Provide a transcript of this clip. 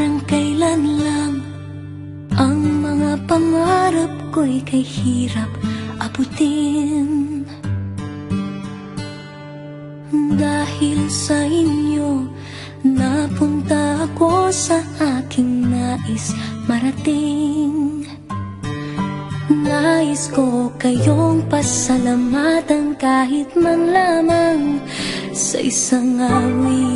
parang kailan lang Ang mga pangarap ko'y kay hirap abutin. Dahil sa inyo Napunta ako sa aking nais marating. Nais ko kayong pasalamatan kahit man lamang Sa isang awit